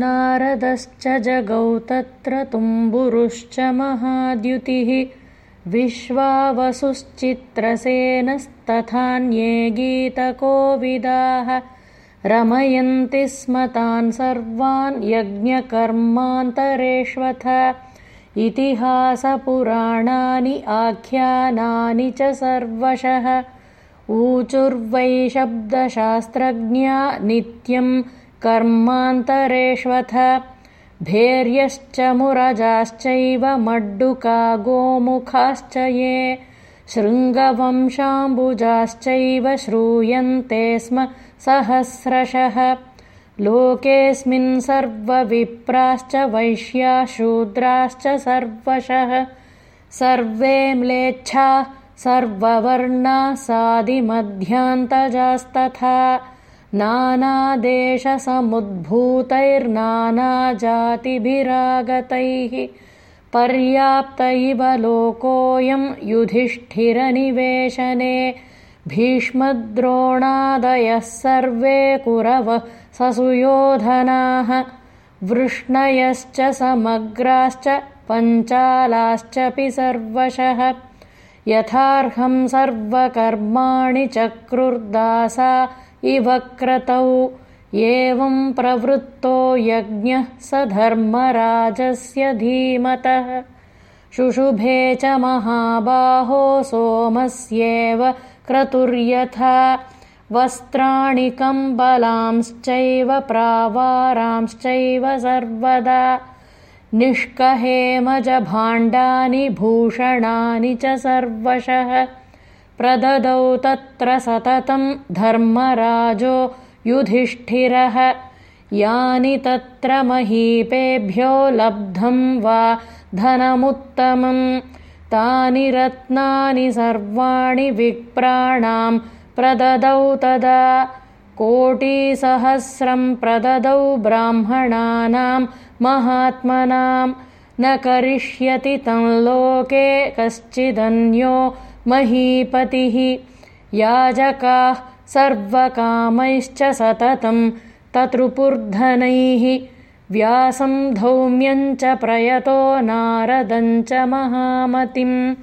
नारदश्च जगौ तत्र तुम्बुरुश्च महाद्युतिः विश्वावसुश्चित्रसेनस्तथान्ये गीतकोविदाः रमयन्ति स्म तान् सर्वान् यज्ञकर्मान्तरेष्वथ इतिहासपुराणानि आख्यानानि च सर्वशः ऊचुर्वै शब्दशास्त्रज्ञा नित्यम् कर्मान्तरेष्वथ। भैर्यश्च मुरजाश्चैव मड्डुका गोमुखाश्च ये। शृङ्गवंशाम्बुजाश्चैव श्रूयन्ते स्म सहस्रशः। लोकेऽस्मिन् सर्वविप्राश्च वैश्याशूद्राश्च सर्वशः। सर्वे म्लेच्छा सादिमध्यान्तजास्तथा नानादेशसमुद्भूतैर्नानाजातिभिरागतैः पर्याप्त इव लोकोऽयं युधिष्ठिरनिवेशने भीष्मद्रोणादयः सर्वे कुरवः ससुयोधनाः वृष्णयश्च समग्राश्च पञ्चालाश्चपि सर्वशः। यथार्हं सर्वकर्माणि चक्रुर्दासा इव क्रतौ। एवं प्रवृत्तो यज्ञः स धर्मराजस्य धीमतः। शुशुभे च महाबाहो सोमस्येव क्रतुर्यथा। वस्त्राणि कम्बलांश्चैव प्रावारांश्चैव सर्वदा। निष्कहेमजभाण्डानि भूषणानि च सर्वशः प्रददौ तत्र सततं धर्मराजो युधिष्ठिरः। यानि तत्र महीपेभ्यो लब्धं वा धनमुत्तमं तानि रत्नानि सर्वाणि विप्राणां प्रददौ तदा। कोटिसहस्रं प्रददौ ब्राह्मणानां महात्मनां। न करिष्यति तं लोके कश्चिदन्यो महीपतिः याजकाः सर्वकामैश्च सततं ततृपुर्धनैः व्यासं धौम्यञ्च प्रयतो नारदञ्च महामतिम्